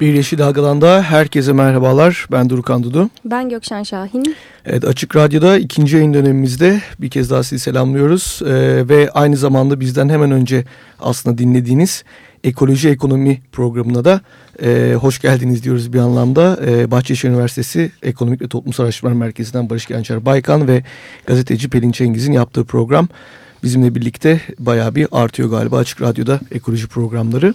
Bir Yeşil Dalgadan da herkese merhabalar. Ben Durukan Dudu. Ben Gökşen Şahin. Evet Açık Radyo'da ikinci yayın dönemimizde bir kez daha sizi selamlıyoruz. Ee, ve aynı zamanda bizden hemen önce aslında dinlediğiniz Ekoloji Ekonomi programına da e, hoş geldiniz diyoruz bir anlamda. E, Bahçeşehir Üniversitesi Ekonomik ve Toplumsal Araştırmalar Merkezi'nden Barış Gençer Baykan ve gazeteci Pelin Çengiz'in yaptığı program bizimle birlikte bayağı bir artıyor galiba Açık Radyo'da ekoloji programları.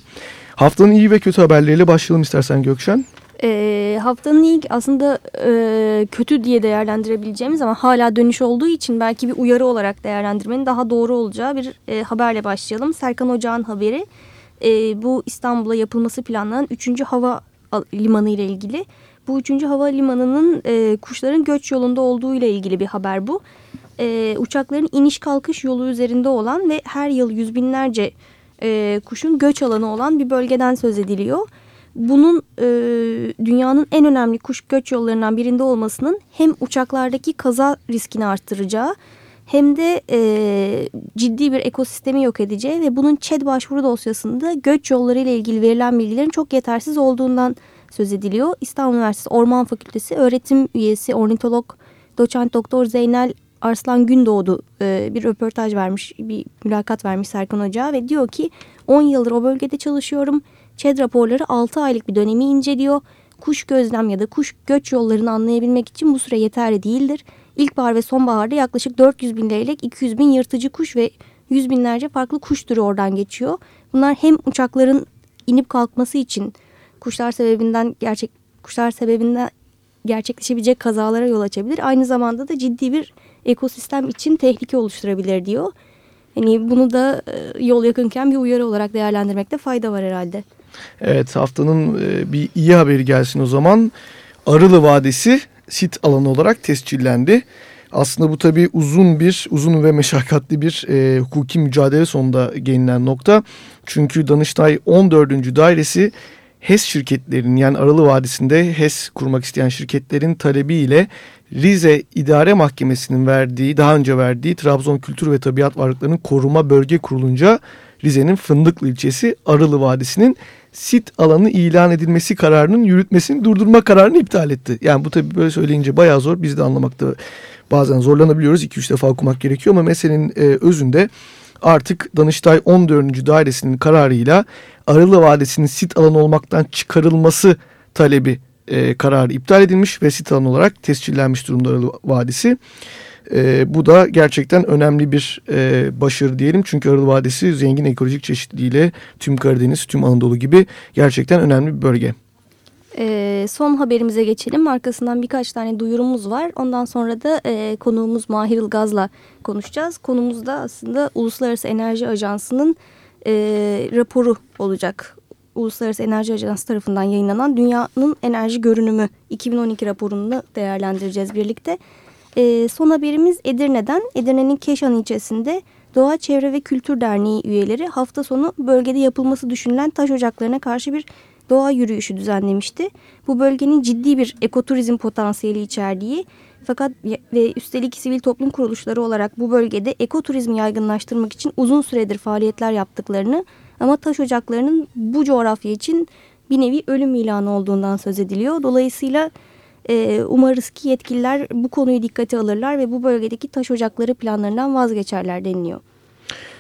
Haftanın iyi ve kötü haberleriyle başlayalım istersen Gökşen. E, haftanın ilk aslında e, kötü diye değerlendirebileceğimiz ama hala dönüş olduğu için belki bir uyarı olarak değerlendirmenin daha doğru olacağı bir e, haberle başlayalım. Serkan Ocağ'ın haberi e, bu İstanbul'a yapılması planlanan 3. hava limanı ile ilgili. Bu 3. hava limanının e, kuşların göç yolunda olduğu ile ilgili bir haber bu. E, uçakların iniş kalkış yolu üzerinde olan ve her yıl yüz binlerce e, kuşun göç alanı olan bir bölgeden söz ediliyor. Bunun e, dünyanın en önemli kuş göç yollarından birinde olmasının hem uçaklardaki kaza riskini arttıracağı hem de e, ciddi bir ekosistemi yok edeceği ve bunun ÇED başvuru dosyasında göç yolları ile ilgili verilen bilgilerin çok yetersiz olduğundan söz ediliyor. İstanbul Üniversitesi Orman Fakültesi öğretim üyesi ornitolog doçent doktor Zeynel Arslan Gündoğdu e, bir röportaj vermiş, bir mülakat vermiş Serkan Hoca ve diyor ki 10 yıldır o bölgede çalışıyorum. ÇED raporları 6 aylık bir dönemi inceliyor. Kuş gözlem ya da kuş göç yollarını anlayabilmek için bu süre yeterli değildir. İlkbahar ve sonbaharda yaklaşık 400 bin leylek, 200 bin yırtıcı kuş ve yüz binlerce farklı kuş türü oradan geçiyor. Bunlar hem uçakların inip kalkması için kuşlar sebebinden gerçek kuşlar sebebinden gerçekleşebilecek kazalara yol açabilir. Aynı zamanda da ciddi bir ekosistem için tehlike oluşturabilir diyor. Hani bunu da e, yol yakınken bir uyarı olarak değerlendirmekte fayda var herhalde. Evet haftanın e, bir iyi haberi gelsin o zaman. Arılı Vadisi sit alanı olarak tescillendi. Aslında bu tabii uzun bir, uzun ve meşakkatli bir e, hukuki mücadele sonunda gelinen nokta. Çünkü Danıştay 14. Dairesi HES şirketlerinin yani Aralı Vadisi'nde HES kurmak isteyen şirketlerin talebiyle Rize İdare Mahkemesi'nin verdiği, daha önce verdiği Trabzon Kültür ve Tabiat Varlıklarının Koruma Bölge Kurulunca Rize'nin Fındıklı ilçesi Arılı Vadisi'nin sit alanı ilan edilmesi kararının yürütmesini durdurma kararını iptal etti. Yani bu tabii böyle söyleyince bayağı zor. Biz de anlamakta bazen zorlanabiliyoruz. 2-3 defa okumak gerekiyor ama meselenin e, özünde artık Danıştay 14. Dairesi'nin kararıyla Arılı Vadisi'nin sit alanı olmaktan çıkarılması talebi e, kararı iptal edilmiş ve sit alanı olarak tescillenmiş durumda Arılı Vadisi. E, bu da gerçekten önemli bir e, başarı diyelim. Çünkü Arılı Vadisi zengin ekolojik çeşitliliğiyle tüm Karadeniz, tüm Anadolu gibi gerçekten önemli bir bölge. E, son haberimize geçelim. Arkasından birkaç tane duyurumuz var. Ondan sonra da e, konuğumuz Mahir Ilgaz'la konuşacağız. Konumuz da aslında Uluslararası Enerji Ajansı'nın e, raporu olacak. Uluslararası Enerji Ajansı tarafından yayınlanan Dünyanın Enerji Görünümü 2012 raporunu değerlendireceğiz birlikte. E, son haberimiz Edirne'den. Edirne'nin Keşan ilçesinde Doğa Çevre ve Kültür Derneği üyeleri hafta sonu bölgede yapılması düşünülen taş ocaklarına karşı bir doğa yürüyüşü düzenlemişti. Bu bölgenin ciddi bir ekoturizm potansiyeli içerdiği fakat ve üstelik sivil toplum kuruluşları olarak bu bölgede ekoturizmi yaygınlaştırmak için uzun süredir faaliyetler yaptıklarını ama taş ocaklarının bu coğrafya için bir nevi ölüm ilanı olduğundan söz ediliyor. Dolayısıyla e, umarız ki yetkililer bu konuyu dikkate alırlar ve bu bölgedeki taş ocakları planlarından vazgeçerler deniliyor.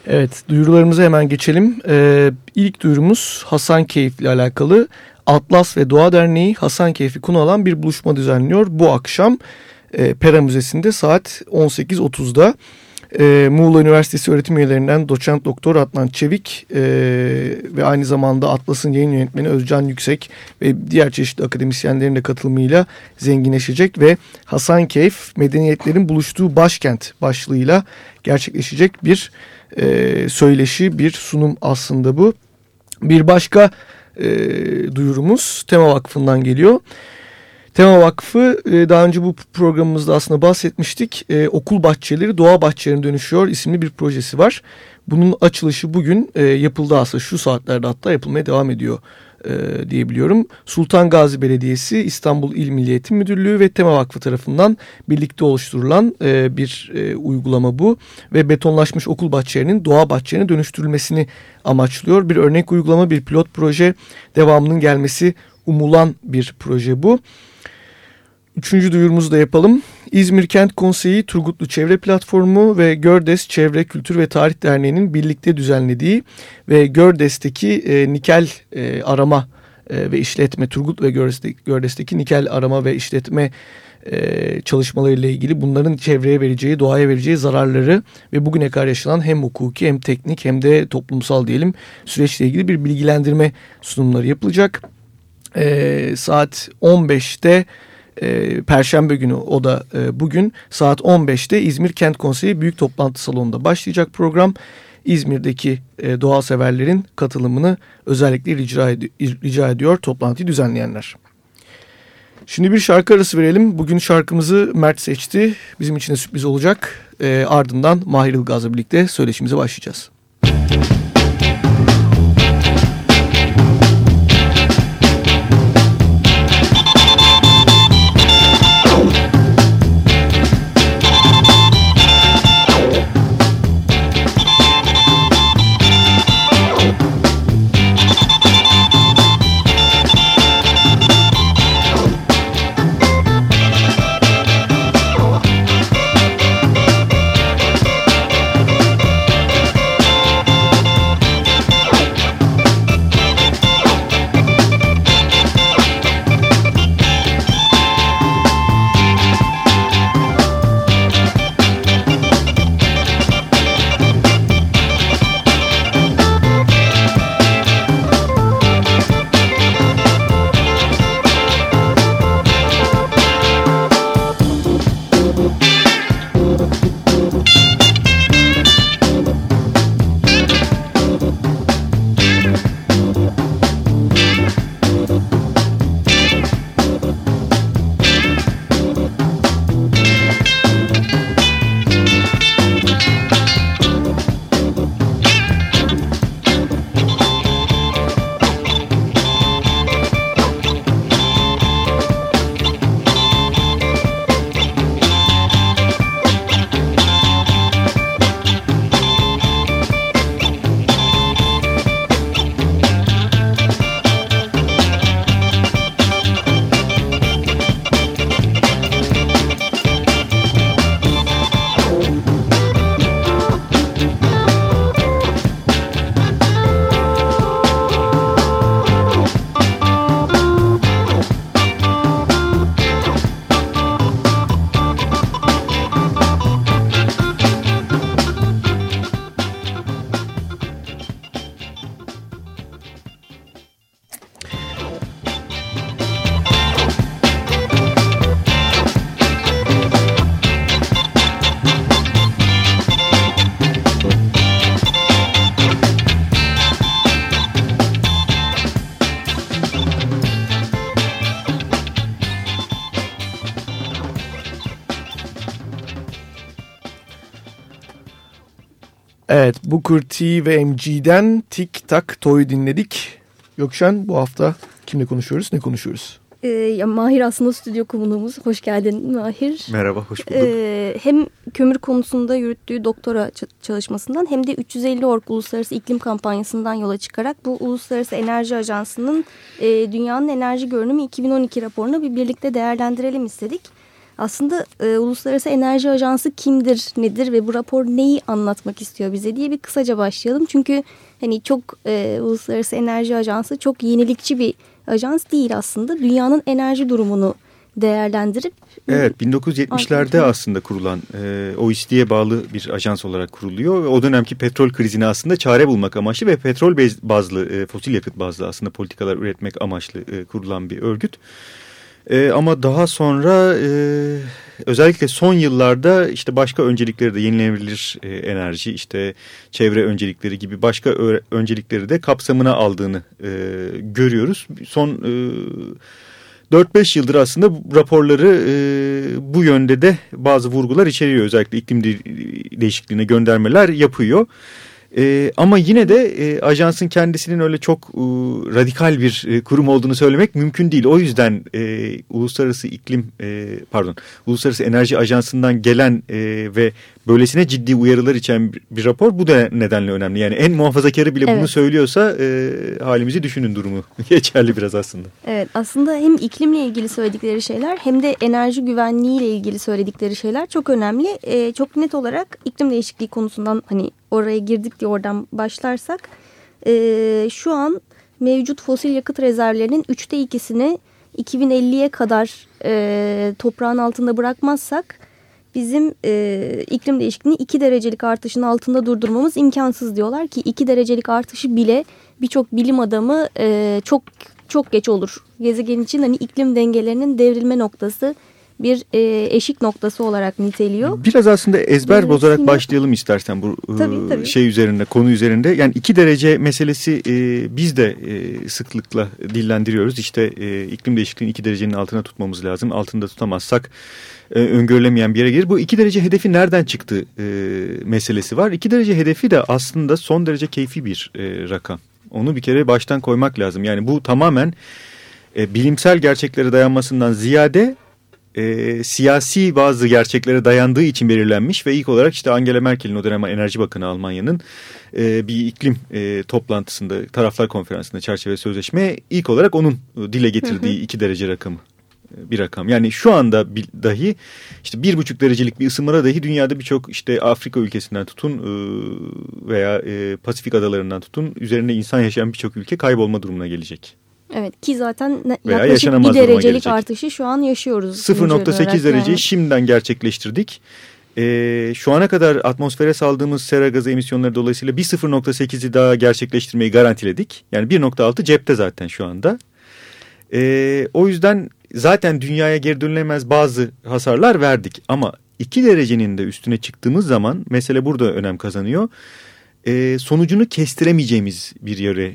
Evet duyurularımıza hemen geçelim. Ee, ilk duyurumuz Hasan Keyif ile alakalı. Atlas ve Doğa Derneği Hasan Keyfi konu alan bir buluşma düzenliyor. Bu akşam e, Pera Müzesi'nde saat 18.30'da. e, Muğla Üniversitesi öğretim üyelerinden doçent doktor Adnan Çevik e, ve aynı zamanda Atlas'ın yayın yönetmeni Özcan Yüksek ve diğer çeşitli akademisyenlerin de katılımıyla zenginleşecek ve Hasan Keyf Medeniyetlerin Buluştuğu Başkent başlığıyla gerçekleşecek bir e, söyleşi, bir sunum aslında bu. Bir başka e, duyurumuz Tema Vakfı'ndan geliyor. Tema Vakfı e, daha önce bu programımızda aslında bahsetmiştik. E, okul bahçeleri doğa bahçelerine dönüşüyor isimli bir projesi var. Bunun açılışı bugün e, yapıldı aslında şu saatlerde hatta yapılmaya devam ediyor diyebiliyorum. Sultan Gazi Belediyesi, İstanbul İl Milli Eğitim Müdürlüğü ve Tema Vakfı tarafından birlikte oluşturulan bir uygulama bu. Ve betonlaşmış okul bahçelerinin doğa bahçelerine dönüştürülmesini amaçlıyor. Bir örnek uygulama, bir pilot proje devamının gelmesi umulan bir proje bu. Üçüncü duyurumuzu da yapalım. İzmir Kent Konseyi, Turgutlu Çevre Platformu ve Gördes Çevre Kültür ve Tarih Derneği'nin birlikte düzenlediği ve Gördes'teki e, nikel e, arama e, ve işletme, Turgut ve Gördes'teki, Gördes'teki nikel arama ve işletme e, çalışmalarıyla ilgili bunların çevreye vereceği, doğaya vereceği zararları ve bugüne kadar yaşanan hem hukuki hem teknik hem de toplumsal diyelim süreçle ilgili bir bilgilendirme sunumları yapılacak. E, saat 15'te e, Perşembe günü o da e, bugün saat 15'te İzmir Kent Konseyi Büyük Toplantı Salonu'nda başlayacak program. İzmir'deki e, doğa severlerin katılımını özellikle rica, ed rica ediyor toplantıyı düzenleyenler. Şimdi bir şarkı arası verelim. Bugün şarkımızı Mert seçti. Bizim için de sürpriz olacak. E, ardından Mahir Ilgaz'la birlikte söyleşimize başlayacağız. Evet Booker T ve MG'den Tik Tak Toy dinledik. Gökşen bu hafta kimle konuşuyoruz ne konuşuyoruz? Ee, ya Mahir aslında stüdyo konuğumuz. Hoş geldin Mahir. Merhaba, hoş bulduk. Ee, hem kömür konusunda yürüttüğü doktora çalışmasından hem de 350 Ork Uluslararası İklim Kampanyası'ndan yola çıkarak bu Uluslararası Enerji Ajansı'nın e, Dünyanın Enerji Görünümü 2012 raporunu bir birlikte değerlendirelim istedik aslında e, Uluslararası Enerji Ajansı kimdir, nedir ve bu rapor neyi anlatmak istiyor bize diye bir kısaca başlayalım. Çünkü hani çok e, Uluslararası Enerji Ajansı çok yenilikçi bir ajans değil aslında. Dünyanın enerji durumunu değerlendirip Evet 1970'lerde aslında kurulan e, OECD'ye bağlı bir ajans olarak kuruluyor. O dönemki petrol krizine aslında çare bulmak amaçlı ve petrol bazlı e, fosil yakıt bazlı aslında politikalar üretmek amaçlı e, kurulan bir örgüt. E, ama daha sonra e, özellikle son yıllarda işte başka öncelikleri de yenilenebilir e, enerji işte çevre öncelikleri gibi başka öncelikleri de kapsamına aldığını e, görüyoruz. Son e, 4-5 yıldır aslında raporları e, bu yönde de bazı vurgular içeriyor. Özellikle iklim değişikliğine göndermeler yapıyor. E, ama yine de e, ajansın kendisinin öyle çok e, radikal bir e, kurum olduğunu söylemek mümkün değil. O yüzden e, Uluslararası İklim e, pardon Uluslararası Enerji Ajansı'ndan gelen e, ve böylesine ciddi uyarılar içeren bir, bir rapor bu da nedenle önemli. Yani en muhafazakarı bile evet. bunu söylüyorsa e, halimizi düşünün durumu geçerli biraz aslında. Evet aslında hem iklimle ilgili söyledikleri şeyler hem de enerji güvenliğiyle ilgili söyledikleri şeyler çok önemli. E, çok net olarak iklim değişikliği konusundan hani oraya girdik diye oradan başlarsak e, şu an mevcut fosil yakıt rezervlerinin üçte ikisini 2050'ye kadar e, toprağın altında bırakmazsak bizim e, iklim değişikliğini 2 derecelik artışın altında durdurmamız imkansız diyorlar ki 2 derecelik artışı bile birçok bilim adamı e, çok çok geç olur. Gezegen için hani iklim dengelerinin devrilme noktası bir e, eşik noktası olarak niteliyor. Biraz aslında ezber evet, bozarak başlayalım istersen bu e, tabii, tabii. şey üzerinde, konu üzerinde. Yani iki derece meselesi e, biz de e, sıklıkla dillendiriyoruz. İşte e, iklim değişikliğinin iki derecenin altına tutmamız lazım. Altında tutamazsak e, öngörülemeyen bir yere gelir. Bu iki derece hedefi nereden çıktı e, meselesi var. İki derece hedefi de aslında son derece keyfi bir e, rakam. Onu bir kere baştan koymak lazım. Yani bu tamamen e, bilimsel gerçeklere dayanmasından ziyade e, siyasi bazı gerçeklere dayandığı için belirlenmiş ve ilk olarak işte Angela Merkel'in o dönem Enerji Bakanı Almanya'nın e, bir iklim e, toplantısında taraflar konferansında çerçeve sözleşmeye ilk olarak onun dile getirdiği hı hı. iki derece rakamı bir rakam. Yani şu anda dahi işte bir buçuk derecelik bir ısınmada dahi dünyada birçok işte Afrika ülkesinden tutun veya Pasifik adalarından tutun üzerine insan yaşayan birçok ülke kaybolma durumuna gelecek. Evet ki zaten yaklaşık bir derecelik artışı şu an yaşıyoruz. 0.8 dereceyi yani. şimdiden gerçekleştirdik. Ee, şu ana kadar atmosfere saldığımız sera gazı emisyonları dolayısıyla bir 0.8'i daha gerçekleştirmeyi garantiledik. Yani 1.6 cepte zaten şu anda. Ee, o yüzden zaten dünyaya geri dönülemez bazı hasarlar verdik. Ama 2 derecenin de üstüne çıktığımız zaman mesele burada önem kazanıyor. Ee, sonucunu kestiremeyeceğimiz bir yere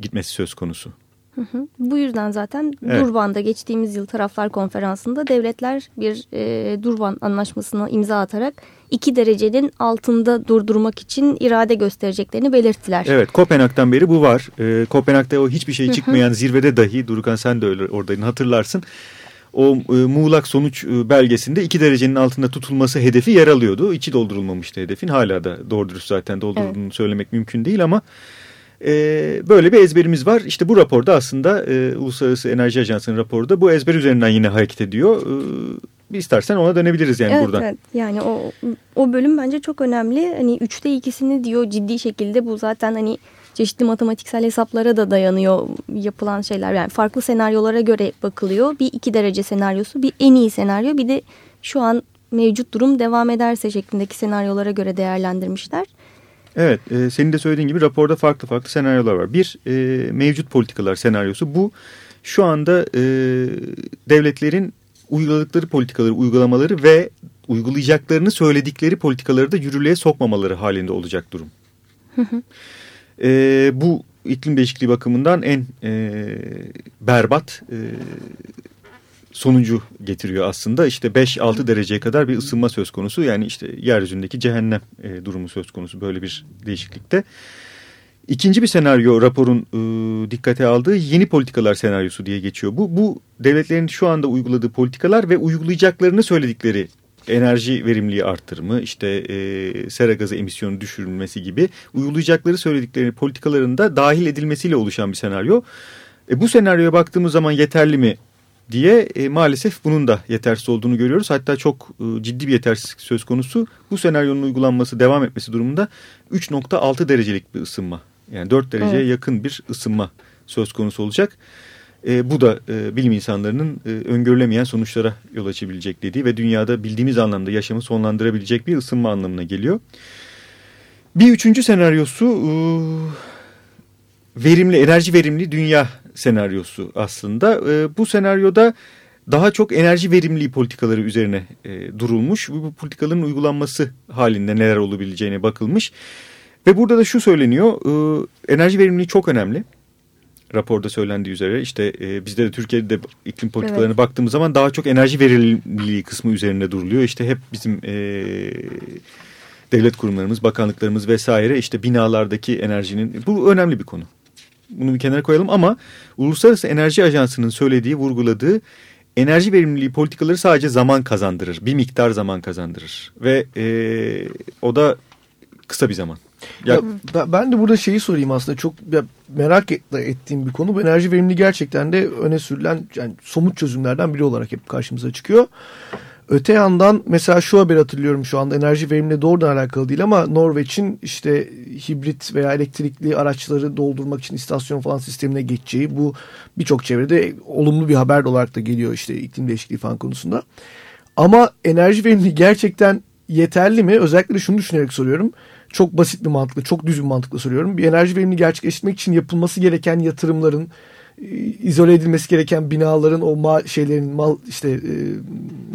gitmesi söz konusu. Hı hı. Bu yüzden zaten evet. Durban'da geçtiğimiz yıl taraflar konferansında devletler bir e, Durban anlaşmasına imza atarak iki derecenin altında durdurmak için irade göstereceklerini belirttiler. Evet Kopenhag'dan beri bu var. E, Kopenhag'da o hiçbir şey çıkmayan zirvede dahi Durukan sen de öyle oradaydın hatırlarsın. O e, muğlak sonuç e, belgesinde iki derecenin altında tutulması hedefi yer alıyordu. İçi doldurulmamıştı hedefin. Hala da doğru dürüst zaten doldurulduğunu evet. söylemek mümkün değil ama e, böyle bir ezberimiz var. İşte bu raporda aslında e, Uluslararası Enerji Ajansı'nın raporu da bu ezber üzerinden yine hareket ediyor. E, istersen ona dönebiliriz yani evet, buradan. Evet yani o, o bölüm bence çok önemli. Hani üçte ikisini diyor ciddi şekilde bu zaten hani çeşitli matematiksel hesaplara da dayanıyor yapılan şeyler. Yani farklı senaryolara göre bakılıyor. Bir iki derece senaryosu, bir en iyi senaryo, bir de şu an mevcut durum devam ederse şeklindeki senaryolara göre değerlendirmişler. Evet, e, senin de söylediğin gibi raporda farklı farklı senaryolar var. Bir, e, mevcut politikalar senaryosu. Bu şu anda e, devletlerin uyguladıkları politikaları, uygulamaları ve uygulayacaklarını söyledikleri politikaları da yürürlüğe sokmamaları halinde olacak durum. E, bu iklim değişikliği bakımından en e, berbat e, sonucu getiriyor aslında. İşte 5-6 dereceye kadar bir ısınma söz konusu. Yani işte yeryüzündeki cehennem e, durumu söz konusu böyle bir değişiklikte. İkinci bir senaryo raporun e, dikkate aldığı yeni politikalar senaryosu diye geçiyor. Bu, bu devletlerin şu anda uyguladığı politikalar ve uygulayacaklarını söyledikleri enerji verimliliği arttırımı, işte e, sera gazı emisyonu düşürülmesi gibi uygulayacakları söyledikleri politikalarında dahil edilmesiyle oluşan bir senaryo. E, bu senaryoya baktığımız zaman yeterli mi diye e, maalesef bunun da yetersiz olduğunu görüyoruz. Hatta çok e, ciddi bir yetersizlik söz konusu. Bu senaryonun uygulanması devam etmesi durumunda 3.6 derecelik bir ısınma yani 4 dereceye evet. yakın bir ısınma söz konusu olacak. E, bu da e, bilim insanlarının e, öngörülemeyen sonuçlara yol açabilecek dediği ve dünyada bildiğimiz anlamda yaşamı sonlandırabilecek bir ısınma anlamına geliyor. Bir üçüncü senaryosu e, verimli, enerji verimli dünya senaryosu aslında. E, bu senaryoda daha çok enerji verimliliği politikaları üzerine e, durulmuş. Bu politikaların uygulanması halinde neler olabileceğine bakılmış. Ve burada da şu söyleniyor, e, enerji verimliliği çok önemli. Raporda söylendiği üzere işte e, bizde de Türkiye'de de iklim politikalarına evet. baktığımız zaman daha çok enerji verimliliği kısmı üzerine duruluyor. İşte hep bizim e, devlet kurumlarımız, bakanlıklarımız vesaire işte binalardaki enerjinin bu önemli bir konu. Bunu bir kenara koyalım ama Uluslararası Enerji Ajansı'nın söylediği, vurguladığı enerji verimliliği politikaları sadece zaman kazandırır. Bir miktar zaman kazandırır. Ve e, o da kısa bir zaman. Ya, ya, ben de burada şeyi sorayım aslında çok ya, merak et, ettiğim bir konu. Bu enerji verimliliği gerçekten de öne sürülen yani somut çözümlerden biri olarak hep karşımıza çıkıyor. Öte yandan mesela şu haber hatırlıyorum şu anda enerji verimliliği doğrudan alakalı değil ama Norveç'in işte hibrit veya elektrikli araçları doldurmak için istasyon falan sistemine geçeceği bu birçok çevrede olumlu bir haber olarak da geliyor işte iklim değişikliği falan konusunda. Ama enerji verimliliği gerçekten yeterli mi? Özellikle şunu düşünerek soruyorum. Çok basit bir mantıkla, çok düz bir mantıkla soruyorum. Bir enerji verimliliği gerçekleştirmek için yapılması gereken yatırımların, izole edilmesi gereken binaların o mal şeylerin mal işte e,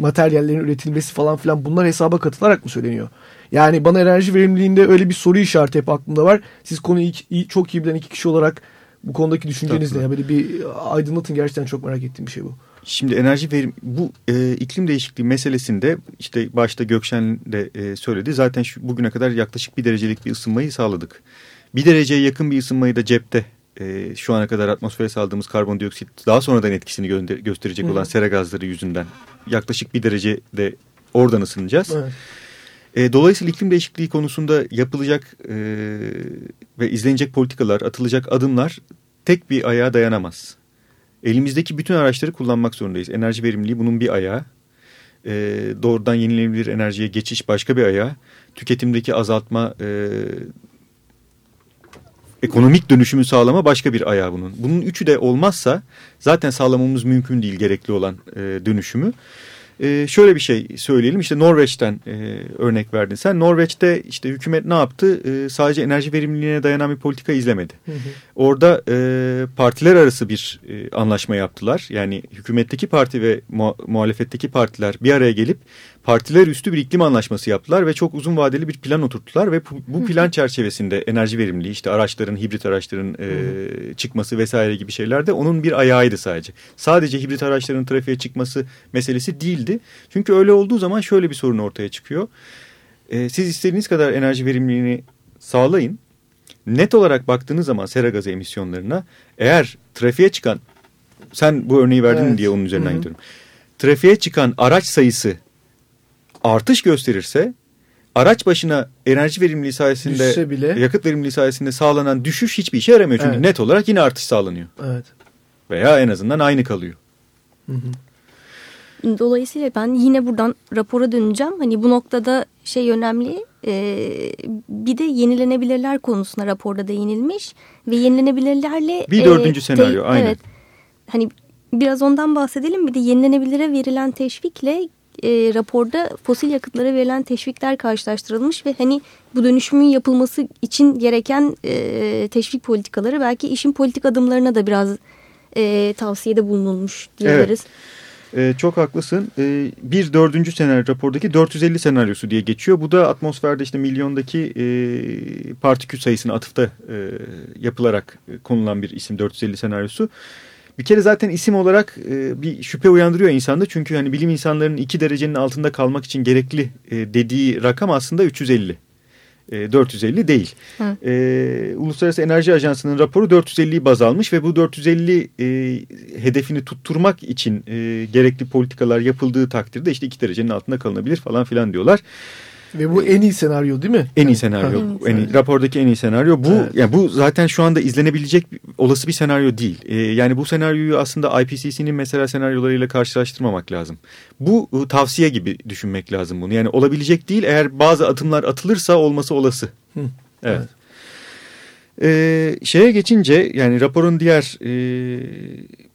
materyallerin üretilmesi falan filan bunlar hesaba katılarak mı söyleniyor? Yani bana enerji verimliliğinde öyle bir soru işareti hep aklımda var. Siz konuyu iyi, çok iyi bilen iki kişi olarak bu konudaki düşünceniz ne? Yani böyle bir aydınlatın gerçekten çok merak ettiğim bir şey bu. Şimdi enerji verim bu e, iklim değişikliği meselesinde işte başta Gökşen de e, söyledi. Zaten şu, bugüne kadar yaklaşık bir derecelik bir ısınmayı sağladık. Bir dereceye yakın bir ısınmayı da cepte e, şu ana kadar atmosfere saldığımız karbondioksit daha sonradan etkisini gö gösterecek Hı. olan sera gazları yüzünden yaklaşık bir derece de oradan ısınacağız. Evet. E, dolayısıyla iklim değişikliği konusunda yapılacak e, ve izlenecek politikalar, atılacak adımlar tek bir ayağa dayanamaz. Elimizdeki bütün araçları kullanmak zorundayız. Enerji verimliliği bunun bir ayağı. E, doğrudan yenilenebilir enerjiye geçiş başka bir ayağı. Tüketimdeki azaltma, e, ekonomik dönüşümü sağlama başka bir ayağı bunun. Bunun üçü de olmazsa zaten sağlamamız mümkün değil gerekli olan e, dönüşümü. E, şöyle bir şey söyleyelim işte Norveç'ten e, örnek verdin sen. Norveç'te işte hükümet ne yaptı? E, sadece enerji verimliliğine dayanan bir politika izlemedi. Hı hı. Orada e, partiler arası bir e, anlaşma yaptılar. Yani hükümetteki parti ve mu muhalefetteki partiler bir araya gelip partiler üstü bir iklim anlaşması yaptılar ve çok uzun vadeli bir plan oturttular ve bu plan çerçevesinde enerji verimliliği işte araçların hibrit araçların e, çıkması vesaire gibi şeyler de onun bir ayağıydı sadece. Sadece hibrit araçların trafiğe çıkması meselesi değildi. Çünkü öyle olduğu zaman şöyle bir sorun ortaya çıkıyor. E, siz istediğiniz kadar enerji verimliliğini sağlayın. Net olarak baktığınız zaman sera gazı emisyonlarına eğer trafiğe çıkan sen bu örneği verdin evet. diye onun üzerinden Hı -hı. gidiyorum. Trafiğe çıkan araç sayısı artış gösterirse araç başına enerji verimliliği sayesinde bile, yakıt verimliliği sayesinde sağlanan düşüş hiçbir işe yaramıyor. Çünkü evet. net olarak yine artış sağlanıyor. Evet. Veya en azından aynı kalıyor. Hı hı. Dolayısıyla ben yine buradan rapora döneceğim. Hani bu noktada şey önemli. E, bir de yenilenebilirler konusuna raporda değinilmiş ve yenilenebilirlerle bir dördüncü e, senaryo aynen. Evet. Hani biraz ondan bahsedelim. Bir de yenilenebilire verilen teşvikle e, raporda fosil yakıtlara verilen teşvikler karşılaştırılmış ve hani bu dönüşümün yapılması için gereken e, teşvik politikaları belki işin politik adımlarına da biraz e, tavsiyede bulunulmuş diyebiliriz. Evet. Ee, çok haklısın. Ee, bir dördüncü senaryo rapordaki 450 senaryosu diye geçiyor. Bu da atmosferde işte milyondaki e, partikül sayısına atıfta e, yapılarak konulan bir isim 450 senaryosu. Bir kere zaten isim olarak e, bir şüphe uyandırıyor insanda. Çünkü hani bilim insanlarının iki derecenin altında kalmak için gerekli e, dediği rakam aslında 350. E, 450 değil. E, Uluslararası Enerji Ajansı'nın raporu 450'yi baz almış ve bu 450 e, hedefini tutturmak için e, gerekli politikalar yapıldığı takdirde işte iki derecenin altında kalınabilir falan filan diyorlar. Ve bu en iyi senaryo değil mi? En iyi senaryo. Ha. En iyi, rapordaki en iyi senaryo. Bu evet. yani bu zaten şu anda izlenebilecek olası bir senaryo değil. Ee, yani bu senaryoyu aslında IPCC'nin mesela senaryolarıyla karşılaştırmamak lazım. Bu ıı, tavsiye gibi düşünmek lazım bunu. Yani olabilecek değil eğer bazı atımlar atılırsa olması olası. Hı. Evet. evet. Ee, şeye geçince yani raporun diğer e,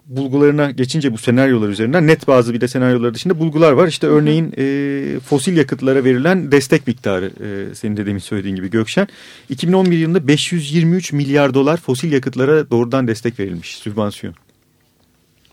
bulgularına geçince bu senaryolar üzerinden net bazı bir de senaryolar dışında bulgular var. İşte örneğin e, fosil yakıtlara verilen destek miktarı e, senin de demin söylediğin gibi Gökşen. 2011 yılında 523 milyar dolar fosil yakıtlara doğrudan destek verilmiş sübvansiyon.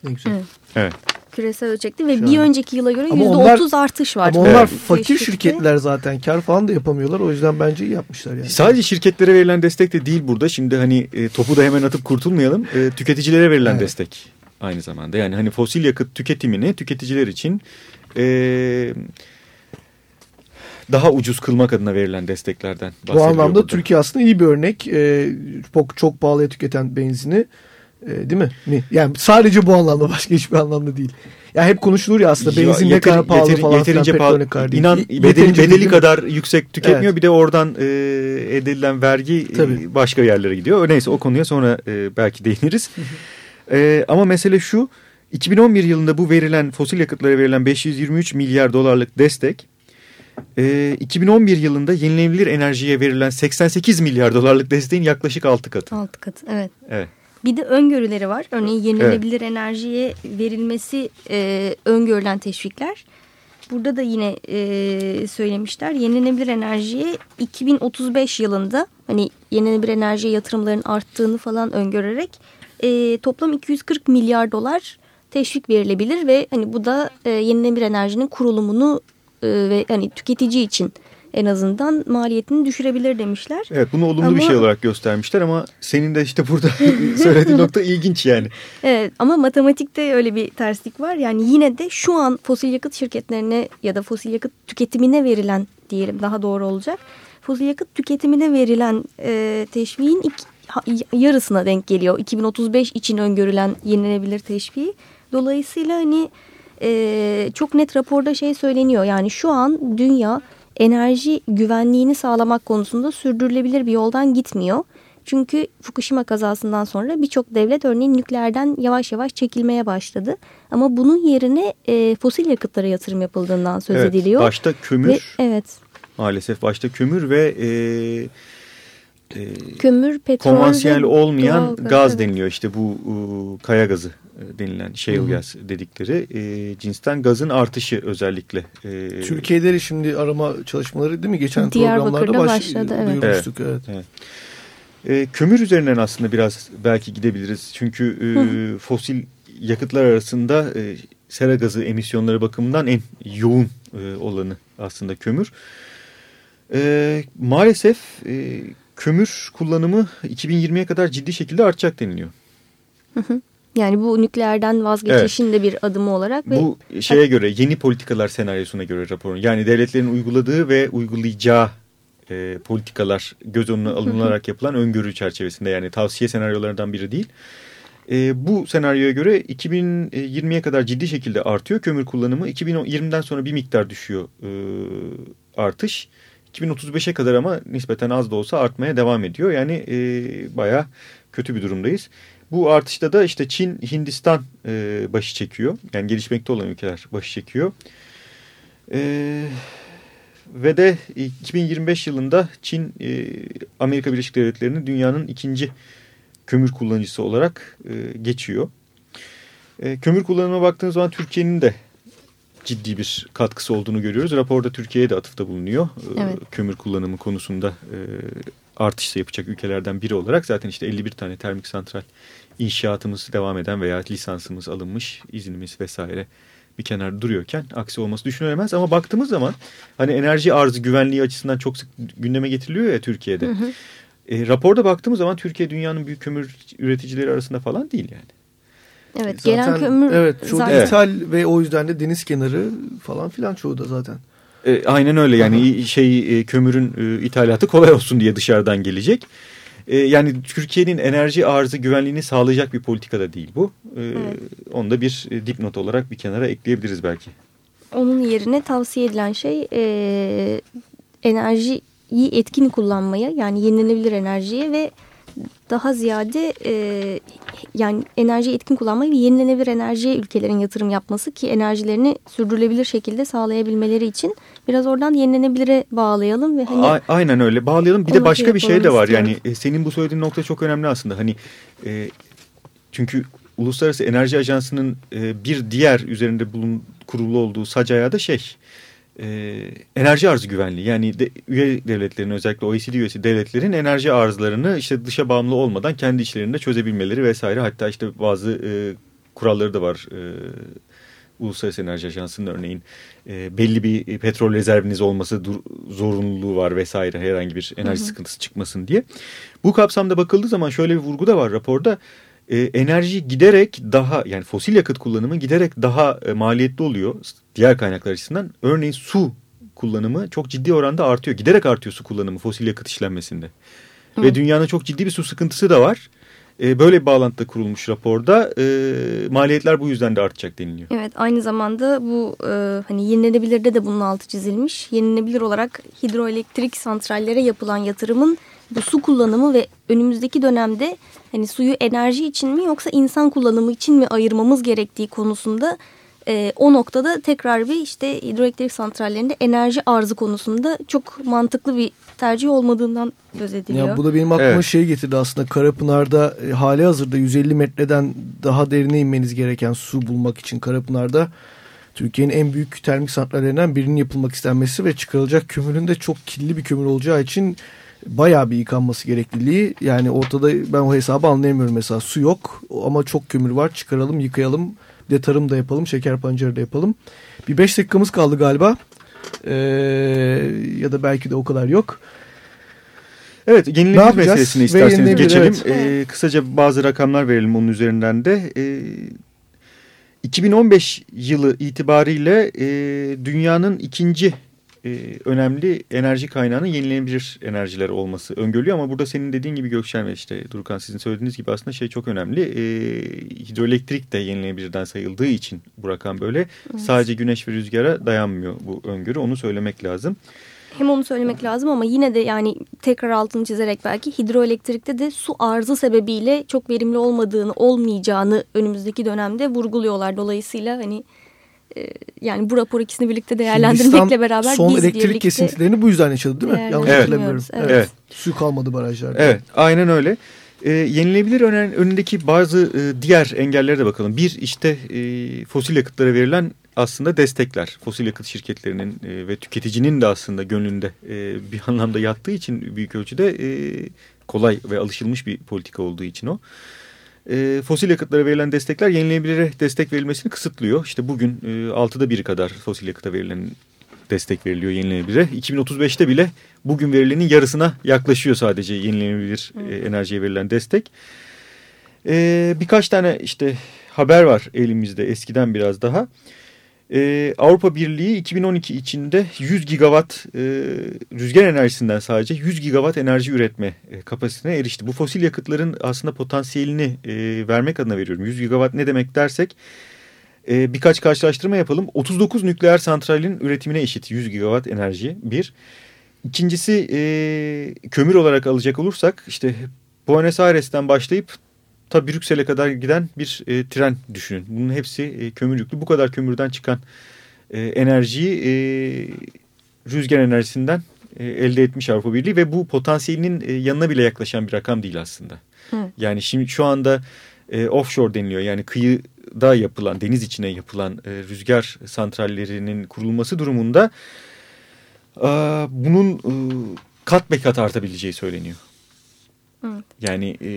Ne güzel. Evet. Evet. Küresel ölçekte ve Şu bir an- önceki yıla göre yüzde otuz artış var. Ama onlar Evet. fakir şirketler zaten. Kar falan da yapamıyorlar. O yüzden bence iyi yapmışlar yani. Sadece şirketlere verilen destek de değil burada. Şimdi hani e, topu da hemen atıp kurtulmayalım. E, tüketicilere verilen Evet. destek aynı zamanda. Yani hani fosil yakıt tüketimini tüketiciler için e, daha ucuz kılmak adına verilen desteklerden Bu bahsediliyor anlamda burada. Türkiye aslında iyi bir örnek. Ee, çok, çok pahalıya tüketen benzini e, değil mi? mi? Yani sadece bu anlamda başka hiçbir anlamda değil. Ya hep konuşulur ya aslında Ya benzin ne kadar pahalı yeteri- falan yeterince filan, pahalı. değil. İnan bedeli, bedeli kadar yüksek tüketmiyor. Evet. Bir de oradan e, edilen vergi e, başka yerlere gidiyor. Neyse o konuya sonra e, belki değiniriz. E, ama mesele şu. 2011 yılında bu verilen fosil yakıtlara verilen 523 milyar dolarlık destek e, 2011 yılında yenilenebilir enerjiye verilen 88 milyar dolarlık desteğin yaklaşık 6 katı. Altı katı evet. Evet. Bir de öngörüleri var. Örneğin yenilenebilir enerjiye verilmesi e, öngörülen teşvikler. Burada da yine e, söylemişler. Yenilenebilir enerjiye 2035 yılında hani yenilenebilir enerjiye yatırımların arttığını falan öngörerek e, toplam 240 milyar dolar teşvik verilebilir ve hani bu da e, yenilenebilir enerjinin kurulumunu e, ve hani tüketici için en azından maliyetini düşürebilir demişler. Evet bunu olumlu bir Ama- şey olarak göstermişler ama senin de işte burada söylediğin nokta ilginç yani. Evet ama matematikte öyle bir terslik var. Yani yine de şu an fosil yakıt şirketlerine ya da fosil yakıt tüketimine verilen diyelim daha doğru olacak. Fosil yakıt tüketimine verilen e, teşviğin yarısına denk geliyor. 2035 için öngörülen yenilenebilir teşviği. Dolayısıyla hani e, çok net raporda şey söyleniyor. Yani şu an dünya enerji güvenliğini sağlamak konusunda sürdürülebilir bir yoldan gitmiyor. Çünkü Fukushima kazasından sonra birçok devlet örneğin nükleerden yavaş yavaş çekilmeye başladı. Ama bunun yerine e, fosil yakıtlara yatırım yapıldığından söz Evet, ediliyor. Başta kömür Ve, evet maalesef başta kömür ve e, e, kömür, petrol konvansiyonel ve olmayan doğalgaz, gaz evet. deniliyor. İşte bu e, kaya gazı e, denilen shale Hı gas dedikleri e, cinsten gazın artışı özellikle. E, Türkiye'de de şimdi arama çalışmaları değil mi? Geçen programlarda baş, başladı, evet. duyurmuştuk. Evet. E, kömür üzerinden aslında biraz belki gidebiliriz. Çünkü e, fosil yakıtlar arasında e, sera gazı emisyonları bakımından en yoğun e, olanı aslında kömür. E, maalesef e, kömür kullanımı 2020'ye kadar ciddi şekilde artacak deniliyor. Yani bu nükleerden vazgeçişin de bir adımı olarak ve Bu şeye göre yeni politikalar senaryosuna göre raporun yani devletlerin uyguladığı ve uygulayacağı e, politikalar göz önüne alınarak yapılan öngörü çerçevesinde yani tavsiye senaryolarından biri değil. E, bu senaryoya göre 2020'ye kadar ciddi şekilde artıyor kömür kullanımı. 2020'den sonra bir miktar düşüyor e, artış. 2035'e kadar ama nispeten az da olsa artmaya devam ediyor. Yani e, baya kötü bir durumdayız. Bu artışta da işte Çin, Hindistan e, başı çekiyor. Yani gelişmekte olan ülkeler başı çekiyor. E, ve de 2025 yılında Çin, e, Amerika Birleşik Devletleri'nin dünyanın ikinci kömür kullanıcısı olarak e, geçiyor. E, kömür kullanımına baktığınız zaman Türkiye'nin de ciddi bir katkısı olduğunu görüyoruz. Raporda Türkiye'ye de atıfta bulunuyor. E, Evet. Kömür kullanımı konusunda e, artış yapacak ülkelerden biri olarak zaten işte 51 tane termik santral inşaatımız devam eden veya lisansımız alınmış, iznimiz vesaire bir kenarda duruyorken aksi olması düşünülemez. Ama baktığımız zaman hani enerji arzı güvenliği açısından çok sık gündeme getiriliyor ya Türkiye'de. Hı hı. E, raporda baktığımız zaman Türkiye dünyanın büyük kömür üreticileri arasında falan değil yani. Evet Zaten, gelen kömür Evet çoğu zaten ithal ve o yüzden de deniz kenarı falan filan çoğu da zaten. E, aynen öyle yani şey e, kömürün e, ithalatı kolay olsun diye dışarıdan gelecek. E, yani Türkiye'nin enerji arzı güvenliğini sağlayacak bir politika da değil bu. E, Evet. Onu da bir e, dipnot olarak bir kenara ekleyebiliriz belki. Onun yerine tavsiye edilen şey e, enerjiyi etkin kullanmaya yani yenilenebilir enerjiye ve daha ziyade e, yani enerjiyi etkin kullanmayı ve yenilenebilir enerjiye ülkelerin yatırım yapması ki enerjilerini sürdürülebilir şekilde sağlayabilmeleri için biraz oradan yenilenebilire bağlayalım ve hani A- aynen öyle bağlayalım. Bir de başka bir şey de var. Yani istiyorum. e, senin bu söylediğin nokta çok önemli aslında. Hani e, çünkü Uluslararası Enerji Ajansı'nın e, bir diğer üzerinde bulun, kurulu olduğu SACA'ya da şey e, enerji arzı güvenliği yani de, üye devletlerin özellikle OECD üyesi devletlerin enerji arzlarını işte dışa bağımlı olmadan kendi içlerinde çözebilmeleri vesaire hatta işte bazı e, kuralları da var. E, Uluslararası Enerji Ajansı'nın örneğin e, belli bir petrol rezerviniz olması zorunluluğu var vesaire herhangi bir enerji hı hı. sıkıntısı çıkmasın diye. Bu kapsamda bakıldığı zaman şöyle bir vurgu da var raporda. E, enerji giderek daha yani fosil yakıt kullanımı giderek daha e, maliyetli oluyor diğer kaynaklar açısından. Örneğin su kullanımı çok ciddi oranda artıyor. Giderek artıyor su kullanımı fosil yakıt işlenmesinde. Hı. Ve dünyanın çok ciddi bir su sıkıntısı da var. E, böyle bir bağlantıda kurulmuş raporda e, maliyetler bu yüzden de artacak deniliyor. Evet aynı zamanda bu e, hani yenilenebilirde de bunun altı çizilmiş. Yenilenebilir olarak hidroelektrik santrallere yapılan yatırımın bu su kullanımı ve önümüzdeki dönemde hani suyu enerji için mi yoksa insan kullanımı için mi ayırmamız gerektiği konusunda e, o noktada tekrar bir işte hidroelektrik santrallerinde enerji arzı konusunda çok mantıklı bir tercih olmadığından söz ediliyor. Ya bu da benim aklıma evet. şey getirdi aslında Karapınar'da e, hali hazırda 150 metreden daha derine inmeniz gereken su bulmak için Karapınar'da Türkiye'nin en büyük termik santrallerinden birinin yapılmak istenmesi ve çıkarılacak kömürün de çok kirli bir kömür olacağı için bayağı bir yıkanması gerekliliği. Yani ortada ben o hesabı anlayamıyorum mesela su yok ama çok kömür var çıkaralım yıkayalım de tarım da yapalım şeker pancarı da yapalım. Bir beş dakikamız kaldı galiba ee, ya da belki de o kadar yok. Evet yenilebilir meselesini isterseniz geçelim. Evet. Ee, kısaca bazı rakamlar verelim onun üzerinden de. Ee, 2015 yılı itibariyle e, dünyanın ikinci e, önemli enerji kaynağının yenilenebilir enerjiler olması öngörülüyor. Ama burada senin dediğin gibi Gökşen ve işte Durkan sizin söylediğiniz gibi aslında şey çok önemli. E, hidroelektrik de yenilenebilirden sayıldığı için bu rakam böyle. Evet. Sadece güneş ve rüzgara dayanmıyor bu öngörü onu söylemek lazım. Hem onu söylemek lazım ama yine de yani tekrar altını çizerek belki hidroelektrikte de su arzı sebebiyle çok verimli olmadığını, olmayacağını önümüzdeki dönemde vurguluyorlar. Dolayısıyla hani yani bu rapor ikisini birlikte değerlendirmekle beraber son elektrik kesintilerini bu yüzden yaşadı değil mi? Yanlış evet. hatırlamıyorum. Evet. evet. Su kalmadı barajlarda. Evet aynen öyle. E, yenilebilir önündeki bazı e, diğer engellere de bakalım. Bir işte e, fosil yakıtlara verilen aslında destekler. Fosil yakıt şirketlerinin e, ve tüketicinin de aslında gönlünde e, bir anlamda yattığı için büyük ölçüde e, kolay ve alışılmış bir politika olduğu için o e, fosil yakıtlara verilen destekler yenilenebilire destek verilmesini kısıtlıyor. İşte bugün e, 6'da biri kadar fosil yakıta verilen destek veriliyor yenilenebilire. 2035'te bile bugün verilenin yarısına yaklaşıyor sadece yenilenebilir e, enerjiye verilen destek. E, birkaç tane işte haber var elimizde eskiden biraz daha. Ee, Avrupa Birliği 2012 içinde 100 gigawatt e, rüzgar enerjisinden sadece 100 gigawatt enerji üretme e, kapasitesine erişti. Bu fosil yakıtların aslında potansiyelini e, vermek adına veriyorum. 100 gigawatt ne demek dersek e, birkaç karşılaştırma yapalım. 39 nükleer santralin üretimine eşit 100 gigawatt enerji bir. İkincisi e, kömür olarak alacak olursak işte Buenos Aires'ten başlayıp ta Brüksel'e kadar giden bir e, tren düşünün. Bunun hepsi e, kömür yüklü. Bu kadar kömürden çıkan e, enerjiyi e, rüzgar enerjisinden e, elde etmiş Avrupa Birliği ve bu potansiyelinin e, yanına bile yaklaşan bir rakam değil aslında. Hı. Yani şimdi şu anda e, offshore deniliyor. Yani kıyıda yapılan, deniz içine yapılan e, rüzgar santrallerinin kurulması durumunda e, bunun e, kat be kat artabileceği söyleniyor. Hı. Yani e,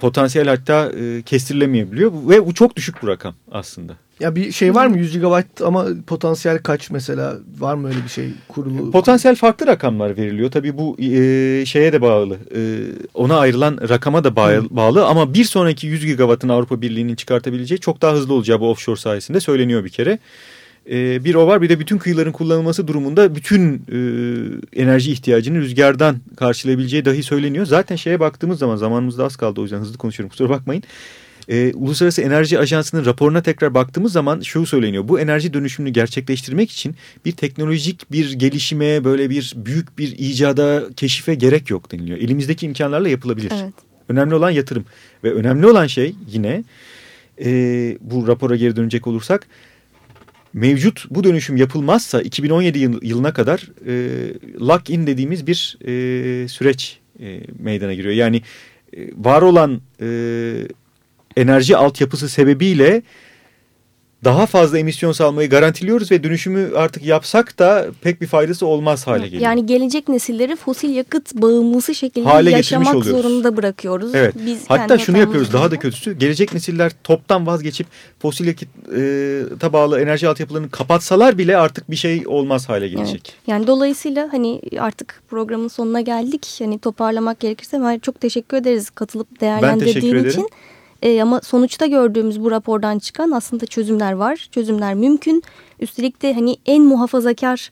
potansiyel hatta e, kestirilemeyebiliyor ve bu çok düşük bu rakam aslında. Ya bir şey var mı 100 GB ama potansiyel kaç mesela var mı öyle bir şey kurulu? Potansiyel farklı rakamlar veriliyor. Tabii bu e, şeye de bağlı. E, ona ayrılan rakama da bağlı, bağlı ama bir sonraki 100 GB'ın Avrupa Birliği'nin çıkartabileceği çok daha hızlı olacağı bu offshore sayesinde söyleniyor bir kere. E, bir o var bir de bütün kıyıların kullanılması durumunda bütün e, enerji ihtiyacını rüzgardan karşılayabileceği dahi söyleniyor. Zaten şeye baktığımız zaman zamanımızda az kaldı o yüzden hızlı konuşuyorum kusura bakmayın. E, Uluslararası Enerji Ajansı'nın raporuna tekrar baktığımız zaman şu söyleniyor. Bu enerji dönüşümünü gerçekleştirmek için bir teknolojik bir gelişime böyle bir büyük bir icada keşife gerek yok deniliyor. Elimizdeki imkanlarla yapılabilir. Evet. Önemli olan yatırım ve önemli olan şey yine e, bu rapora geri dönecek olursak mevcut bu dönüşüm yapılmazsa 2017 yılına kadar e, lock-in dediğimiz bir e, süreç e, meydana giriyor. Yani e, var olan e, enerji altyapısı sebebiyle daha fazla emisyon salmayı garantiliyoruz ve dönüşümü artık yapsak da pek bir faydası olmaz hale geliyor. Yani gelecek nesilleri fosil yakıt bağımlısı şekilde Hale yaşamak oluyoruz. zorunda bırakıyoruz. Evet. Biz Hatta şunu yapıyoruz daha da kötüsü. Gelecek nesiller toptan vazgeçip fosil yakıta bağlı enerji altyapılarını kapatsalar bile artık bir şey olmaz hale gelecek. Yani dolayısıyla hani artık programın sonuna geldik. Hani toparlamak gerekirse ben çok teşekkür ederiz katılıp teşekkür değerlendirdiğin ederim. için. E, ama sonuçta gördüğümüz bu rapordan çıkan aslında çözümler var. Çözümler mümkün. Üstelik de hani en muhafazakar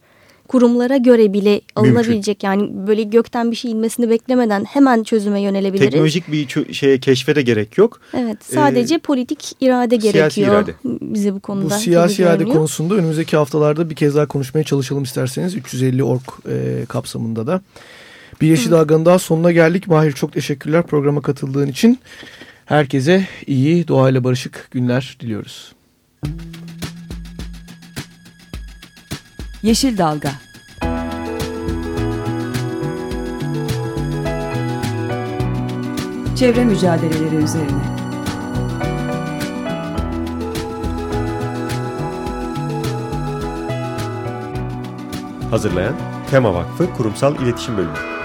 kurumlara göre bile alınabilecek yani böyle gökten bir şey inmesini beklemeden hemen çözüme yönelebiliriz. Teknolojik bir şeye keşfe de gerek yok. Evet sadece Ee, politik irade siyasi gerekiyor irade. bize bu konuda. Bu siyasi irade görünüyor. konusunda önümüzdeki haftalarda bir kez daha konuşmaya çalışalım isterseniz 350 org e, kapsamında da. Bir Yeşil Dalga'nın daha sonuna geldik. Mahir çok teşekkürler programa katıldığın için. Herkese iyi, doğayla barışık günler diliyoruz. Yeşil Dalga Çevre mücadeleleri üzerine Hazırlayan Tema Vakfı Kurumsal İletişim Bölümü.